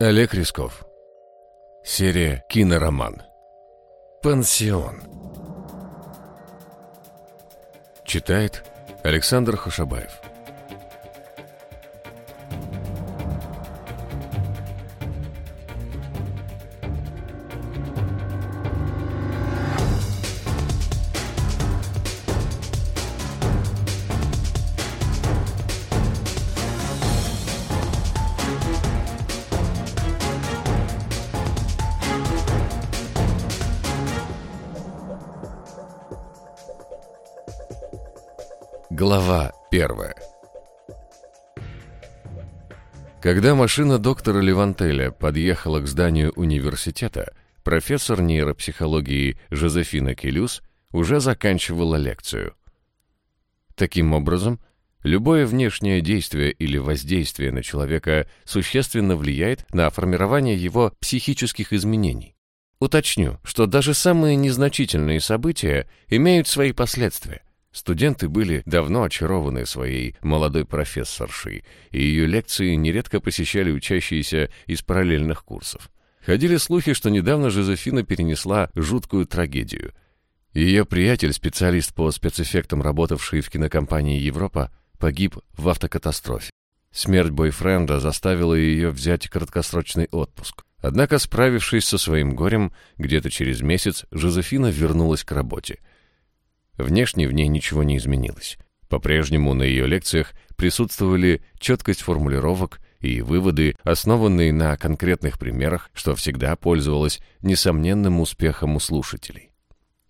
Олег Рисков. Серия «Кинороман». «Пансион». Читает Александр Хушабаев. Первая Когда машина доктора Левантеля подъехала к зданию университета, профессор нейропсихологии Жозефина Келюс уже заканчивала лекцию. Таким образом, любое внешнее действие или воздействие на человека существенно влияет на формирование его психических изменений. Уточню, что даже самые незначительные события имеют свои последствия. Студенты были давно очарованы своей молодой профессоршей, и ее лекции нередко посещали учащиеся из параллельных курсов. Ходили слухи, что недавно Жозефина перенесла жуткую трагедию. Ее приятель, специалист по спецэффектам, работавший в кинокомпании «Европа», погиб в автокатастрофе. Смерть бойфренда заставила ее взять краткосрочный отпуск. Однако, справившись со своим горем, где-то через месяц Жозефина вернулась к работе – Внешне в ней ничего не изменилось. По-прежнему на ее лекциях присутствовали четкость формулировок и выводы, основанные на конкретных примерах, что всегда пользовалось несомненным успехом у слушателей.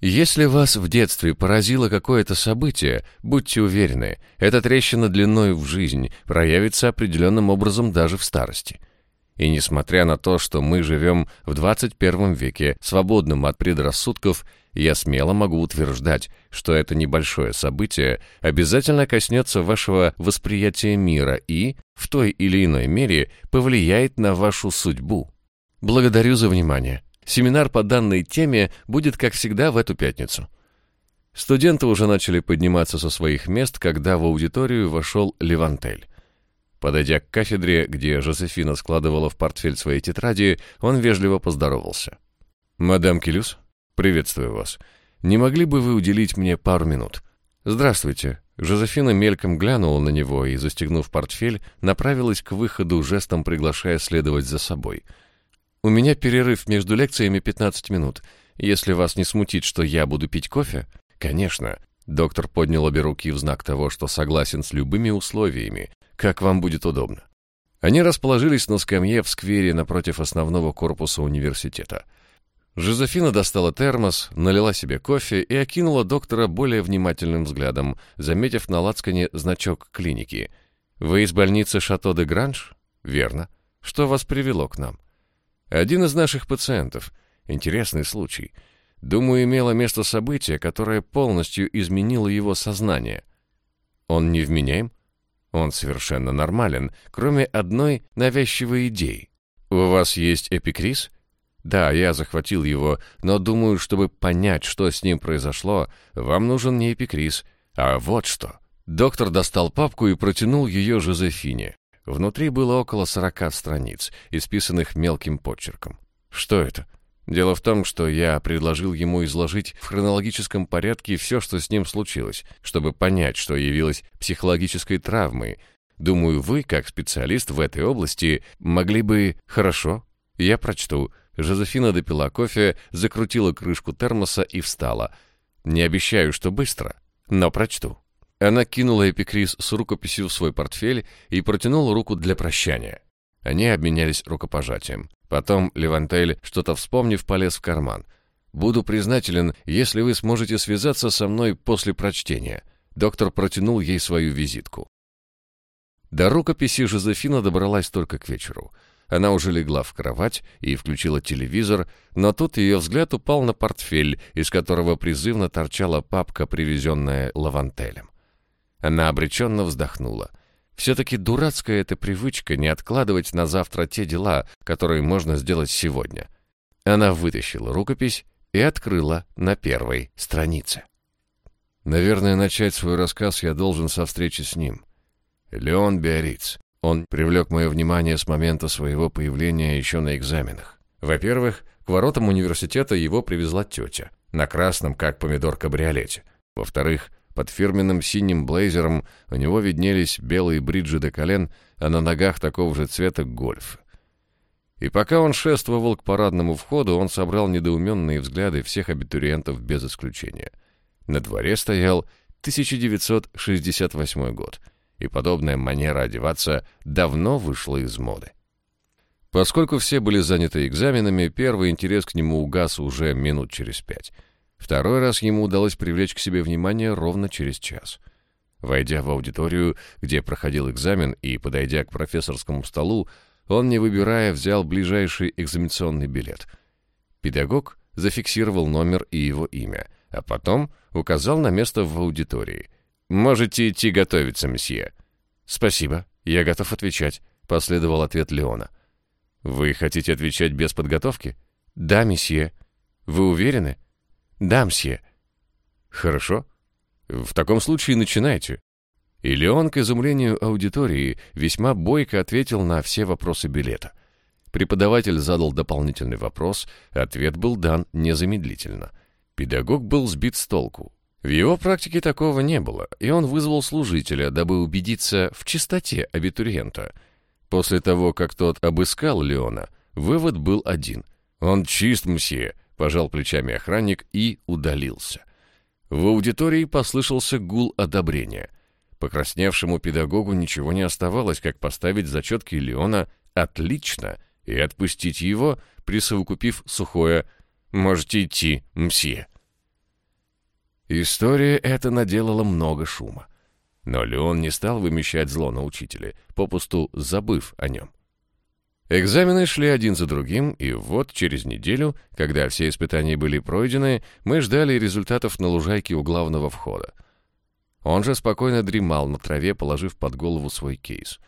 Если вас в детстве поразило какое-то событие, будьте уверены, эта трещина длиной в жизнь проявится определенным образом даже в старости. И несмотря на то, что мы живем в 21 веке, свободным от предрассудков, я смело могу утверждать, что это небольшое событие обязательно коснется вашего восприятия мира и, в той или иной мере, повлияет на вашу судьбу. Благодарю за внимание. Семинар по данной теме будет, как всегда, в эту пятницу. Студенты уже начали подниматься со своих мест, когда в аудиторию вошел Левантель. Подойдя к кафедре, где Жозефина складывала в портфель свои тетради, он вежливо поздоровался. «Мадам Келюс, приветствую вас. Не могли бы вы уделить мне пару минут?» «Здравствуйте». Жозефина мельком глянула на него и, застегнув портфель, направилась к выходу, жестом приглашая следовать за собой. «У меня перерыв между лекциями 15 минут. Если вас не смутит, что я буду пить кофе...» «Конечно». Доктор поднял обе руки в знак того, что согласен с любыми условиями, как вам будет удобно. Они расположились на скамье в сквере напротив основного корпуса университета. Жозефина достала термос, налила себе кофе и окинула доктора более внимательным взглядом, заметив на лацкане значок клиники. «Вы из больницы Шато де Гранж?» «Верно. Что вас привело к нам?» «Один из наших пациентов. Интересный случай. Думаю, имело место событие, которое полностью изменило его сознание. Он невменяем?» Он совершенно нормален, кроме одной навязчивой идеи. У вас есть эпикриз? Да, я захватил его, но думаю, чтобы понять, что с ним произошло, вам нужен не эпикриз, а вот что. Доктор достал папку и протянул ее Жозефине. Внутри было около сорока страниц, исписанных мелким почерком. Что это? Дело в том, что я предложил ему изложить в хронологическом порядке все, что с ним случилось, чтобы понять, что явилось психологической травмой. Думаю, вы, как специалист в этой области, могли бы... Хорошо, я прочту. Жозефина допила кофе, закрутила крышку термоса и встала. Не обещаю, что быстро, но прочту. Она кинула эпикриз с рукописью в свой портфель и протянула руку для прощания. Они обменялись рукопожатием. Потом Левантель, что-то вспомнив, полез в карман. «Буду признателен, если вы сможете связаться со мной после прочтения». Доктор протянул ей свою визитку. До рукописи Жозефина добралась только к вечеру. Она уже легла в кровать и включила телевизор, но тут ее взгляд упал на портфель, из которого призывно торчала папка, привезенная Лавантелем. Она обреченно вздохнула — все-таки дурацкая эта привычка не откладывать на завтра те дела, которые можно сделать сегодня. Она вытащила рукопись и открыла на первой странице. Наверное, начать свой рассказ я должен со встречи с ним. Леон Биориц. Он привлек мое внимание с момента своего появления еще на экзаменах. Во-первых, к воротам университета его привезла тетя, на красном, как помидор, кабриолете. Во-вторых, под фирменным синим блейзером у него виднелись белые бриджи до колен, а на ногах такого же цвета гольф. И пока он шествовал к парадному входу, он собрал недоуменные взгляды всех абитуриентов без исключения. На дворе стоял 1968 год, и подобная манера одеваться давно вышла из моды. Поскольку все были заняты экзаменами, первый интерес к нему угас уже минут через пять. Второй раз ему удалось привлечь к себе внимание ровно через час. Войдя в аудиторию, где проходил экзамен, и подойдя к профессорскому столу, он, не выбирая, взял ближайший экзаменационный билет. Педагог зафиксировал номер и его имя, а потом указал на место в аудитории. «Можете идти готовиться, месье». «Спасибо, я готов отвечать», — последовал ответ Леона. «Вы хотите отвечать без подготовки?» «Да, месье». «Вы уверены?» «Да, мсье». «Хорошо. В таком случае начинайте». И Леон, к изумлению аудитории, весьма бойко ответил на все вопросы билета. Преподаватель задал дополнительный вопрос, ответ был дан незамедлительно. Педагог был сбит с толку. В его практике такого не было, и он вызвал служителя, дабы убедиться в чистоте абитуриента — После того, как тот обыскал Леона, вывод был один. «Он чист, мсье», — пожал плечами охранник и удалился. В аудитории послышался гул одобрения. Покрасневшему педагогу ничего не оставалось, как поставить зачетки Леона «отлично» и отпустить его, присовокупив сухое «можете идти, мсье». История эта наделала много шума. Но Леон не стал вымещать зло на учителе, попусту забыв о нем. Экзамены шли один за другим, и вот через неделю, когда все испытания были пройдены, мы ждали результатов на лужайке у главного входа. Он же спокойно дремал на траве, положив под голову свой кейс.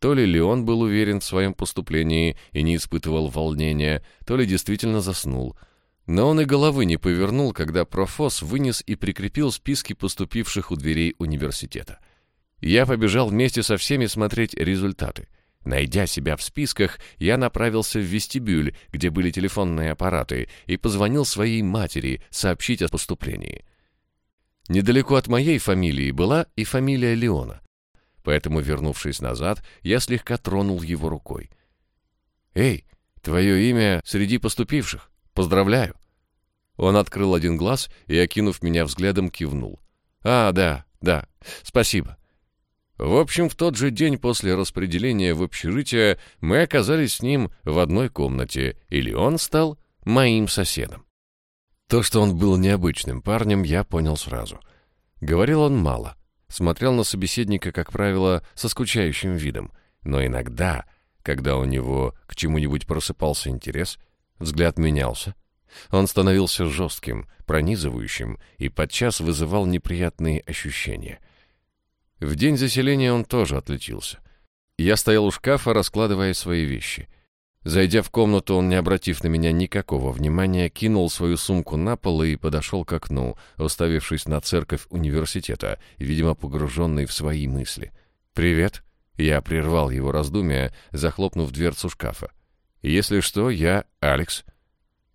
То ли Леон был уверен в своем поступлении и не испытывал волнения, то ли действительно заснул — но он и головы не повернул, когда профос вынес и прикрепил списки поступивших у дверей университета. Я побежал вместе со всеми смотреть результаты. Найдя себя в списках, я направился в вестибюль, где были телефонные аппараты, и позвонил своей матери сообщить о поступлении. Недалеко от моей фамилии была и фамилия Леона. Поэтому, вернувшись назад, я слегка тронул его рукой. «Эй, твое имя среди поступивших. Поздравляю!» Он открыл один глаз и, окинув меня взглядом, кивнул. «А, да, да, спасибо». В общем, в тот же день после распределения в общежитие мы оказались с ним в одной комнате, или он стал моим соседом. То, что он был необычным парнем, я понял сразу. Говорил он мало, смотрел на собеседника, как правило, со скучающим видом, но иногда, когда у него к чему-нибудь просыпался интерес, взгляд менялся, он становился жестким, пронизывающим и подчас вызывал неприятные ощущения. В день заселения он тоже отличился. Я стоял у шкафа, раскладывая свои вещи. Зайдя в комнату, он, не обратив на меня никакого внимания, кинул свою сумку на пол и подошел к окну, уставившись на церковь университета, видимо, погруженный в свои мысли. «Привет!» Я прервал его раздумия, захлопнув дверцу шкафа. «Если что, я Алекс».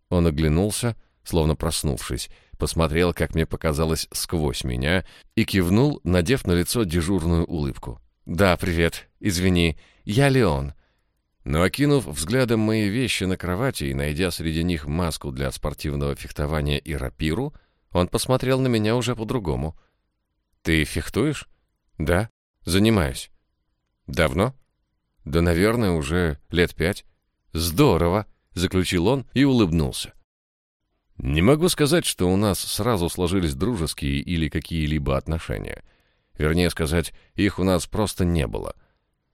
Он оглянулся, словно проснувшись, посмотрел, как мне показалось, сквозь меня и кивнул, надев на лицо дежурную улыбку. «Да, привет. Извини. Я Леон». Но окинув взглядом мои вещи на кровати и найдя среди них маску для спортивного фехтования и рапиру, он посмотрел на меня уже по-другому. «Ты фехтуешь?» «Да. Занимаюсь». «Давно?» «Да, наверное, уже лет пять». «Здорово!» — заключил он и улыбнулся. Не могу сказать, что у нас сразу сложились дружеские или какие-либо отношения. Вернее сказать, их у нас просто не было.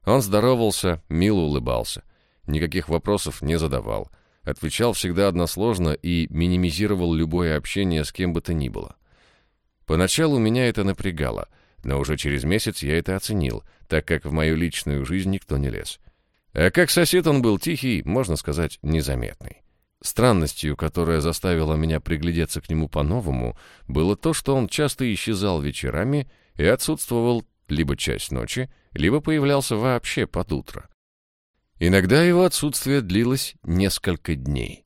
Он здоровался, мило улыбался, никаких вопросов не задавал, отвечал всегда односложно и минимизировал любое общение с кем бы то ни было. Поначалу меня это напрягало, но уже через месяц я это оценил, так как в мою личную жизнь никто не лез. А как сосед он был тихий, можно сказать, незаметный. Странностью, которая заставила меня приглядеться к нему по-новому, было то, что он часто исчезал вечерами и отсутствовал либо часть ночи, либо появлялся вообще под утро. Иногда его отсутствие длилось несколько дней.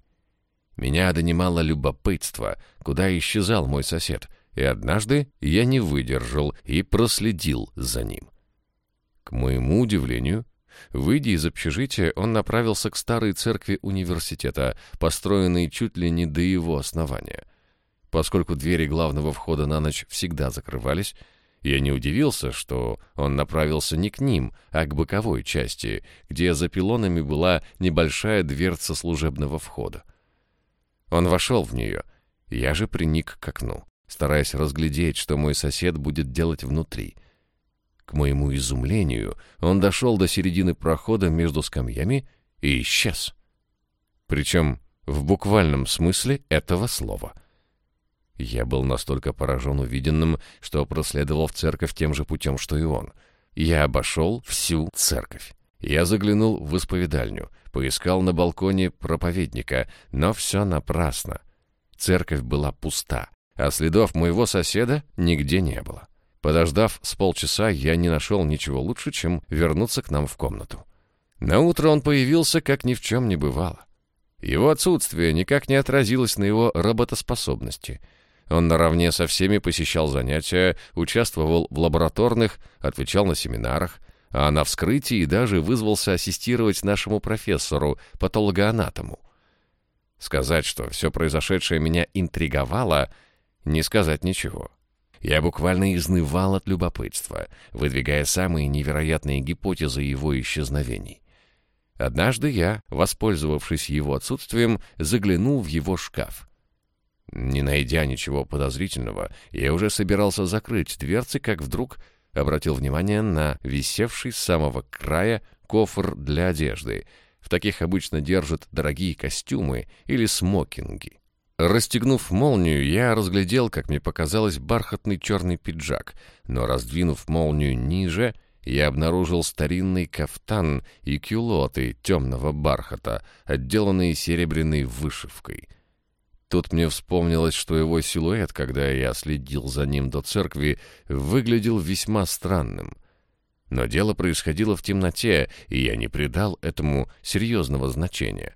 Меня донимало любопытство, куда исчезал мой сосед, и однажды я не выдержал и проследил за ним. К моему удивлению, выйдя из общежития, он направился к старой церкви университета, построенной чуть ли не до его основания. Поскольку двери главного входа на ночь всегда закрывались, я не удивился, что он направился не к ним, а к боковой части, где за пилонами была небольшая дверца служебного входа. Он вошел в нее, я же приник к окну, стараясь разглядеть, что мой сосед будет делать внутри. К моему изумлению, он дошел до середины прохода между скамьями и исчез. Причем в буквальном смысле этого слова — я был настолько поражен увиденным, что проследовал в церковь тем же путем, что и он. Я обошел всю церковь. Я заглянул в исповедальню, поискал на балконе проповедника, но все напрасно. Церковь была пуста, а следов моего соседа нигде не было. Подождав с полчаса, я не нашел ничего лучше, чем вернуться к нам в комнату. На утро он появился, как ни в чем не бывало. Его отсутствие никак не отразилось на его работоспособности — он наравне со всеми посещал занятия, участвовал в лабораторных, отвечал на семинарах, а на вскрытии даже вызвался ассистировать нашему профессору, патологоанатому. Сказать, что все произошедшее меня интриговало, не сказать ничего. Я буквально изнывал от любопытства, выдвигая самые невероятные гипотезы его исчезновений. Однажды я, воспользовавшись его отсутствием, заглянул в его шкаф — не найдя ничего подозрительного, я уже собирался закрыть дверцы, как вдруг обратил внимание на висевший с самого края кофр для одежды. В таких обычно держат дорогие костюмы или смокинги. Расстегнув молнию, я разглядел, как мне показалось, бархатный черный пиджак, но раздвинув молнию ниже, я обнаружил старинный кафтан и кюлоты темного бархата, отделанные серебряной вышивкой — Тут мне вспомнилось, что его силуэт, когда я следил за ним до церкви, выглядел весьма странным. Но дело происходило в темноте, и я не придал этому серьезного значения.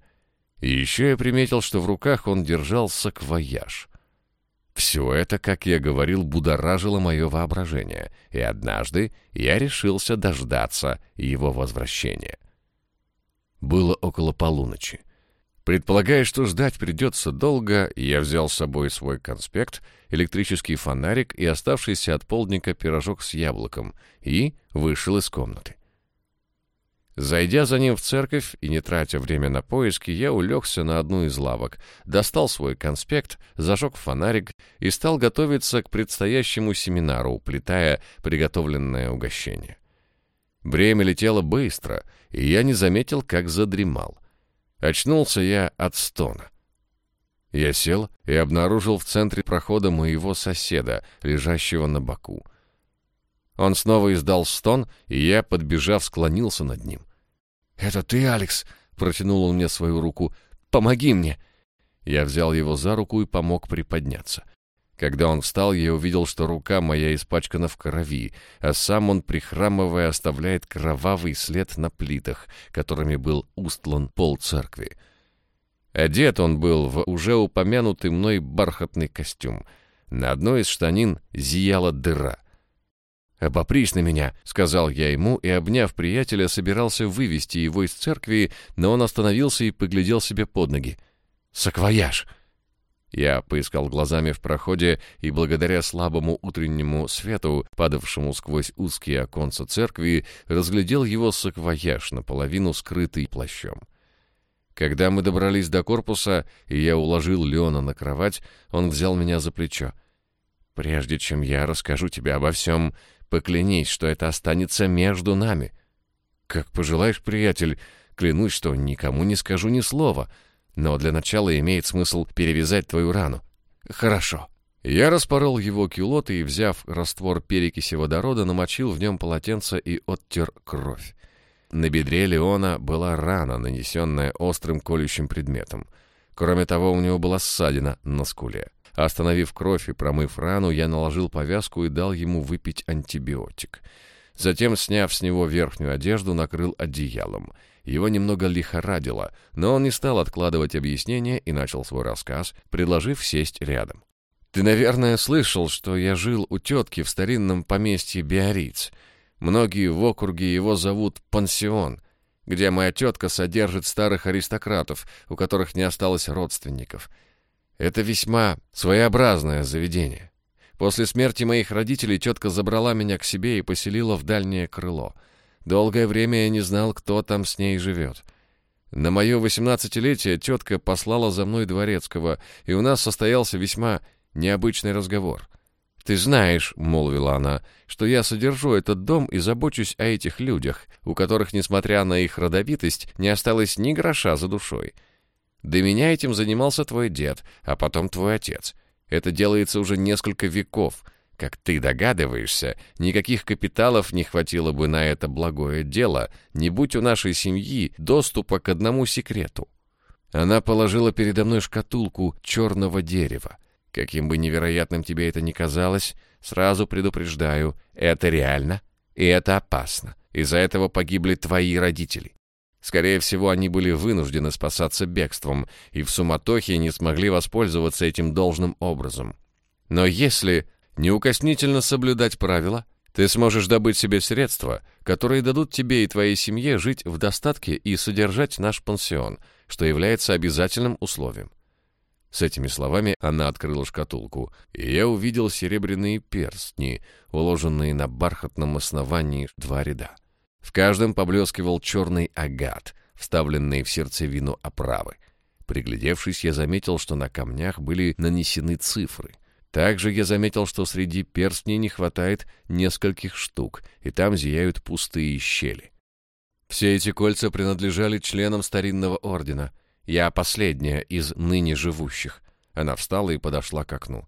И еще я приметил, что в руках он держал саквояж. Все это, как я говорил, будоражило мое воображение, и однажды я решился дождаться его возвращения. Было около полуночи. Предполагая, что ждать придется долго, я взял с собой свой конспект, электрический фонарик и оставшийся от полдника пирожок с яблоком и вышел из комнаты. Зайдя за ним в церковь и не тратя время на поиски, я улегся на одну из лавок, достал свой конспект, зажег фонарик и стал готовиться к предстоящему семинару, уплетая приготовленное угощение. Время летело быстро, и я не заметил, как задремал — Очнулся я от стона. Я сел и обнаружил в центре прохода моего соседа, лежащего на боку. Он снова издал стон, и я, подбежав, склонился над ним. «Это ты, Алекс?» — протянул он мне свою руку. «Помоги мне!» Я взял его за руку и помог приподняться. Когда он встал, я увидел, что рука моя испачкана в крови, а сам он, прихрамывая, оставляет кровавый след на плитах, которыми был устлан пол церкви. Одет он был в уже упомянутый мной бархатный костюм. На одной из штанин зияла дыра. «Обопрись на меня», — сказал я ему, и, обняв приятеля, собирался вывести его из церкви, но он остановился и поглядел себе под ноги. «Саквояж!» Я поискал глазами в проходе и благодаря слабому утреннему свету, падавшему сквозь узкие оконца церкви, разглядел его саквояж, наполовину скрытый плащом. Когда мы добрались до корпуса, и я уложил Леона на кровать, он взял меня за плечо. «Прежде чем я расскажу тебе обо всем, поклянись, что это останется между нами». «Как пожелаешь, приятель, клянусь, что никому не скажу ни слова», но для начала имеет смысл перевязать твою рану. Хорошо. Я распорол его кюлоты и, взяв раствор перекиси водорода, намочил в нем полотенце и оттер кровь. На бедре Леона была рана, нанесенная острым колющим предметом. Кроме того, у него была ссадина на скуле. Остановив кровь и промыв рану, я наложил повязку и дал ему выпить антибиотик. Затем, сняв с него верхнюю одежду, накрыл одеялом. Его немного лихорадило, но он не стал откладывать объяснения и начал свой рассказ, предложив сесть рядом. «Ты, наверное, слышал, что я жил у тетки в старинном поместье Биориц. Многие в округе его зовут Пансион, где моя тетка содержит старых аристократов, у которых не осталось родственников. Это весьма своеобразное заведение. После смерти моих родителей тетка забрала меня к себе и поселила в дальнее крыло. Долгое время я не знал, кто там с ней живет. На мое восемнадцатилетие тетка послала за мной дворецкого, и у нас состоялся весьма необычный разговор. «Ты знаешь», — молвила она, — «что я содержу этот дом и забочусь о этих людях, у которых, несмотря на их родовитость, не осталось ни гроша за душой. До меня этим занимался твой дед, а потом твой отец. Это делается уже несколько веков. Как ты догадываешься, никаких капиталов не хватило бы на это благое дело, не будь у нашей семьи доступа к одному секрету». Она положила передо мной шкатулку черного дерева. Каким бы невероятным тебе это ни казалось, сразу предупреждаю, это реально и это опасно. Из-за этого погибли твои родители. Скорее всего, они были вынуждены спасаться бегством и в суматохе не смогли воспользоваться этим должным образом. Но если неукоснительно соблюдать правила, ты сможешь добыть себе средства, которые дадут тебе и твоей семье жить в достатке и содержать наш пансион, что является обязательным условием. С этими словами она открыла шкатулку, и я увидел серебряные перстни, уложенные на бархатном основании два ряда. В каждом поблескивал черный агат, вставленный в сердцевину оправы. Приглядевшись, я заметил, что на камнях были нанесены цифры. Также я заметил, что среди перстней не хватает нескольких штук, и там зияют пустые щели. Все эти кольца принадлежали членам старинного ордена — я последняя из ныне живущих. Она встала и подошла к окну.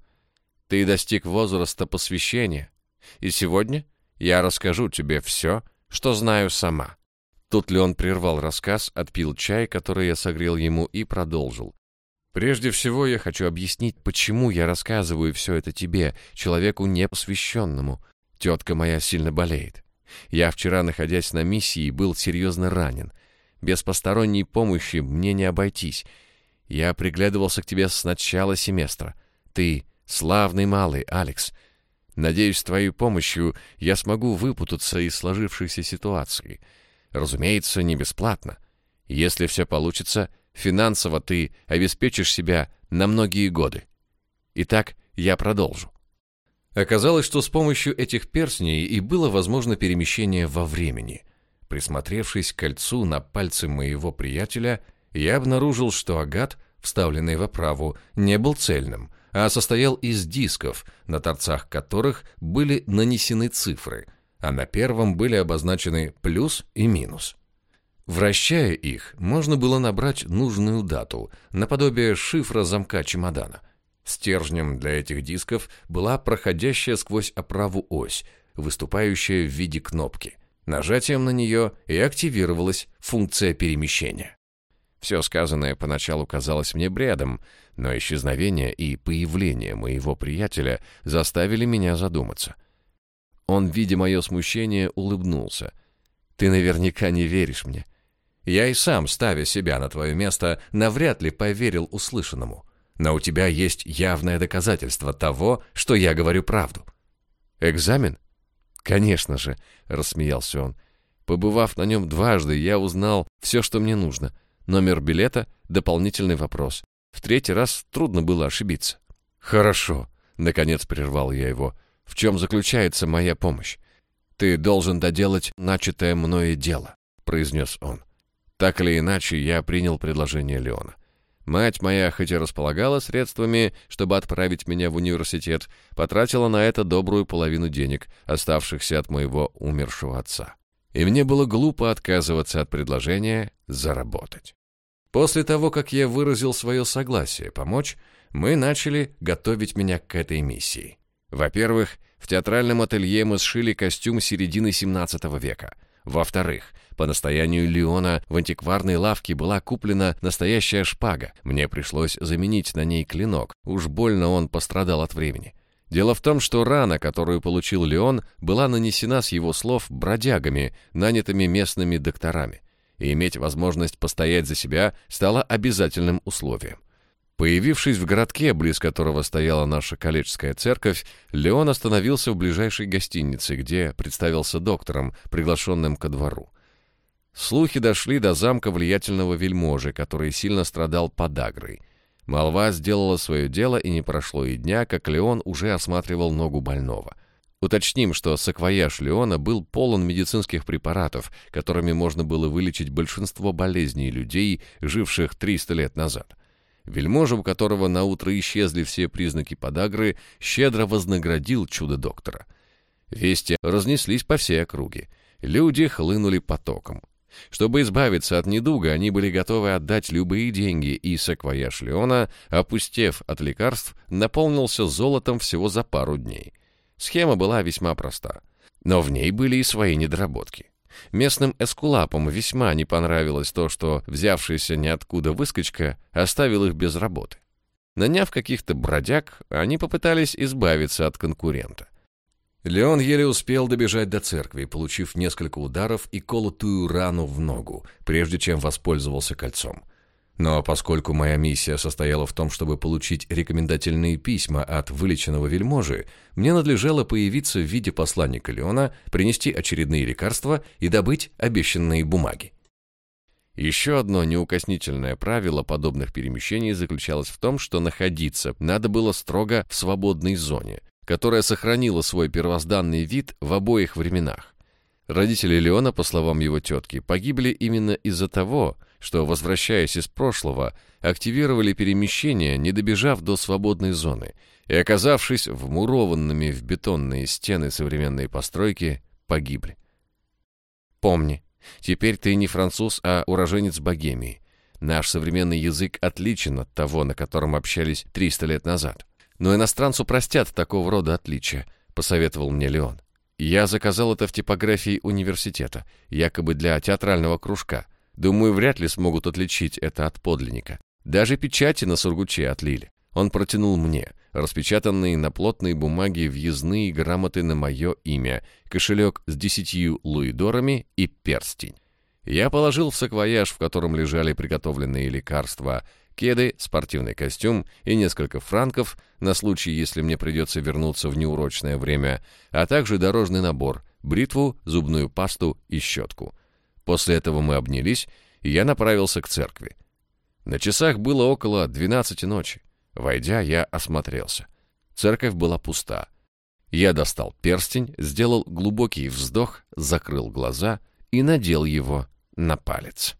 Ты достиг возраста посвящения, и сегодня я расскажу тебе все, что знаю сама. Тут Леон прервал рассказ, отпил чай, который я согрел ему, и продолжил. Прежде всего я хочу объяснить, почему я рассказываю все это тебе, человеку непосвященному. Тетка моя сильно болеет. Я вчера, находясь на миссии, был серьезно ранен. Без посторонней помощи мне не обойтись. Я приглядывался к тебе с начала семестра. Ты славный малый, Алекс. Надеюсь, с твоей помощью я смогу выпутаться из сложившейся ситуации. Разумеется, не бесплатно. Если все получится, финансово ты обеспечишь себя на многие годы. Итак, я продолжу. Оказалось, что с помощью этих перстней и было возможно перемещение во времени. Присмотревшись к кольцу на пальце моего приятеля, я обнаружил, что агат, вставленный в оправу, не был цельным, а состоял из дисков, на торцах которых были нанесены цифры, а на первом были обозначены плюс и минус. Вращая их, можно было набрать нужную дату, наподобие шифра замка чемодана. Стержнем для этих дисков была проходящая сквозь оправу ось, выступающая в виде кнопки. Нажатием на нее и активировалась функция перемещения. Все сказанное поначалу казалось мне бредом, но исчезновение и появление моего приятеля заставили меня задуматься. Он, видя мое смущение, улыбнулся. «Ты наверняка не веришь мне. Я и сам, ставя себя на твое место, навряд ли поверил услышанному. Но у тебя есть явное доказательство того, что я говорю правду. Экзамен? «Конечно же», — рассмеялся он. «Побывав на нем дважды, я узнал все, что мне нужно. Номер билета — дополнительный вопрос. В третий раз трудно было ошибиться». «Хорошо», — наконец прервал я его. «В чем заключается моя помощь? Ты должен доделать начатое мною дело», — произнес он. Так или иначе, я принял предложение Леона. Мать моя, хоть и располагала средствами, чтобы отправить меня в университет, потратила на это добрую половину денег, оставшихся от моего умершего отца. И мне было глупо отказываться от предложения заработать. После того, как я выразил свое согласие помочь, мы начали готовить меня к этой миссии. Во-первых, в театральном ателье мы сшили костюм середины 17 века. Во-вторых, по настоянию Леона в антикварной лавке была куплена настоящая шпага. Мне пришлось заменить на ней клинок. Уж больно он пострадал от времени. Дело в том, что рана, которую получил Леон, была нанесена с его слов бродягами, нанятыми местными докторами, и иметь возможность постоять за себя стало обязательным условием. Появившись в городке, близ которого стояла наша колледжская церковь, Леон остановился в ближайшей гостинице, где представился доктором, приглашенным ко двору. Слухи дошли до замка влиятельного вельможи, который сильно страдал подагрой. Молва сделала свое дело, и не прошло и дня, как Леон уже осматривал ногу больного. Уточним, что саквояж Леона был полон медицинских препаратов, которыми можно было вылечить большинство болезней людей, живших 300 лет назад. Вельможа, у которого на утро исчезли все признаки подагры, щедро вознаградил чудо-доктора. Вести разнеслись по всей округе. Люди хлынули потоком. Чтобы избавиться от недуга, они были готовы отдать любые деньги, и саквояж Леона, опустев от лекарств, наполнился золотом всего за пару дней. Схема была весьма проста, но в ней были и свои недоработки. Местным эскулапам весьма не понравилось то, что взявшийся ниоткуда выскочка оставил их без работы. Наняв каких-то бродяг, они попытались избавиться от конкурента. Леон еле успел добежать до церкви, получив несколько ударов и колотую рану в ногу, прежде чем воспользовался кольцом. Но поскольку моя миссия состояла в том, чтобы получить рекомендательные письма от вылеченного вельможи, мне надлежало появиться в виде посланника Леона, принести очередные лекарства и добыть обещанные бумаги. Еще одно неукоснительное правило подобных перемещений заключалось в том, что находиться надо было строго в свободной зоне, которая сохранила свой первозданный вид в обоих временах. Родители Леона, по словам его тетки, погибли именно из-за того, что, возвращаясь из прошлого, активировали перемещение, не добежав до свободной зоны, и, оказавшись вмурованными в бетонные стены современной постройки, погибли. Помни, теперь ты не француз, а уроженец Богемии. Наш современный язык отличен от того, на котором общались 300 лет назад. Но иностранцу простят такого рода отличия, посоветовал мне Леон. Я заказал это в типографии университета, якобы для театрального кружка — Думаю, вряд ли смогут отличить это от подлинника. Даже печати на сургуче отлили. Он протянул мне распечатанные на плотной бумаге въездные грамоты на мое имя, кошелек с десятью луидорами и перстень. Я положил в саквояж, в котором лежали приготовленные лекарства, кеды, спортивный костюм и несколько франков на случай, если мне придется вернуться в неурочное время, а также дорожный набор, бритву, зубную пасту и щетку. После этого мы обнялись, и я направился к церкви. На часах было около двенадцати ночи. Войдя, я осмотрелся. Церковь была пуста. Я достал перстень, сделал глубокий вздох, закрыл глаза и надел его на палец.